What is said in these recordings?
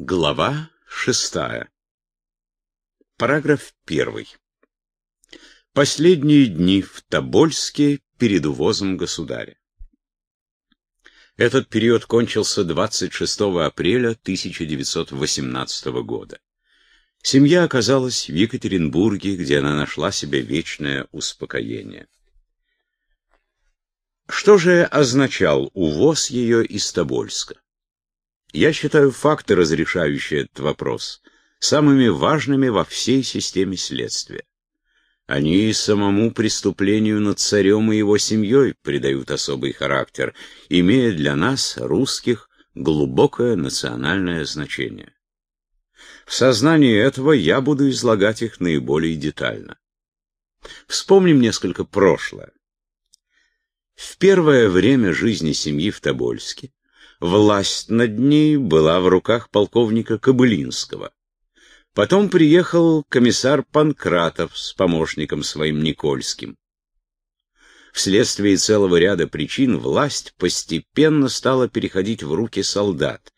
Глава шестая. Параграф первый. Последние дни в Тобольске перед увозом государя. Этот период кончился 26 апреля 1918 года. Семья оказалась в Екатеринбурге, где она нашла себе вечное успокоение. Что же означал увоз ее из Тобольска? Я считаю факты, разрешающие этот вопрос, самыми важными во всей системе следствия. Они самому преступлению над царем и его семьей придают особый характер, имея для нас, русских, глубокое национальное значение. В сознании этого я буду излагать их наиболее детально. Вспомним несколько прошлое. В первое время жизни семьи в Тобольске власть над ней была в руках полковника Кобылинского. Потом приехал комиссар Панкратов с помощником своим Никольским. Вследствие целого ряда причин власть постепенно стала переходить в руки солдат,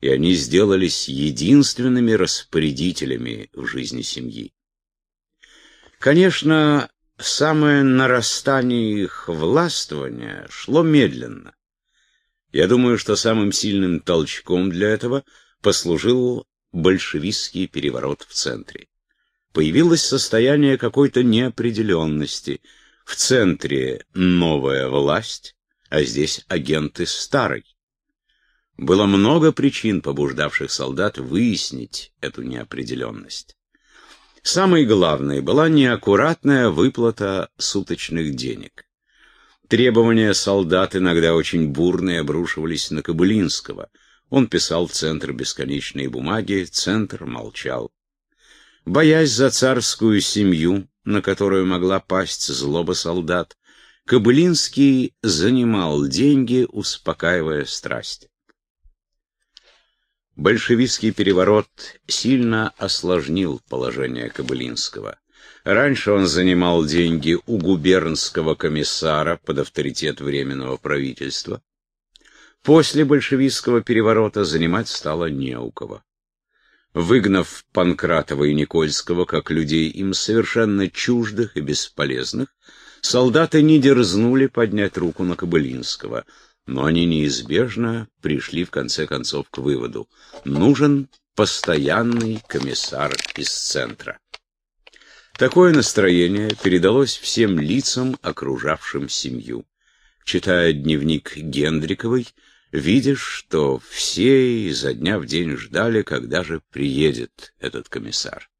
и они сделались единственными распорядителями в жизни семьи. Конечно, самое нарастание их властвования шло медленно. Я думаю, что самым сильным толчком для этого послужил большевистский переворот в центре. Появилось состояние какой-то неопределенности. В центре новая власть, а здесь агенты старой. Было много причин, побуждавших солдат выяснить эту неопределенность. Самой главной была неаккуратная выплата суточных денег. Требования солдат, иногда очень бурные, обрушивались на Кобылинского. Он писал в Центр бесконечные бумаги, Центр молчал. Боясь за царскую семью, на которую могла пасть злоба солдат, Кобылинский занимал деньги, успокаивая страсть. Большевистский переворот сильно осложнил положение Кобылинского. Раньше он занимал деньги у губернского комиссара под авторитет Временного правительства. После большевистского переворота занимать стало не у кого. Выгнав Панкратова и Никольского как людей им совершенно чуждых и бесполезных, солдаты не дерзнули поднять руку на Кобылинского, но они неизбежно пришли в конце концов к выводу – нужен постоянный комиссар из центра. Такое настроение передалось всем лицам, окружавшим семью. Читая дневник Гендриковой, видишь, что все изо дня в день ждали, когда же приедет этот комиссар.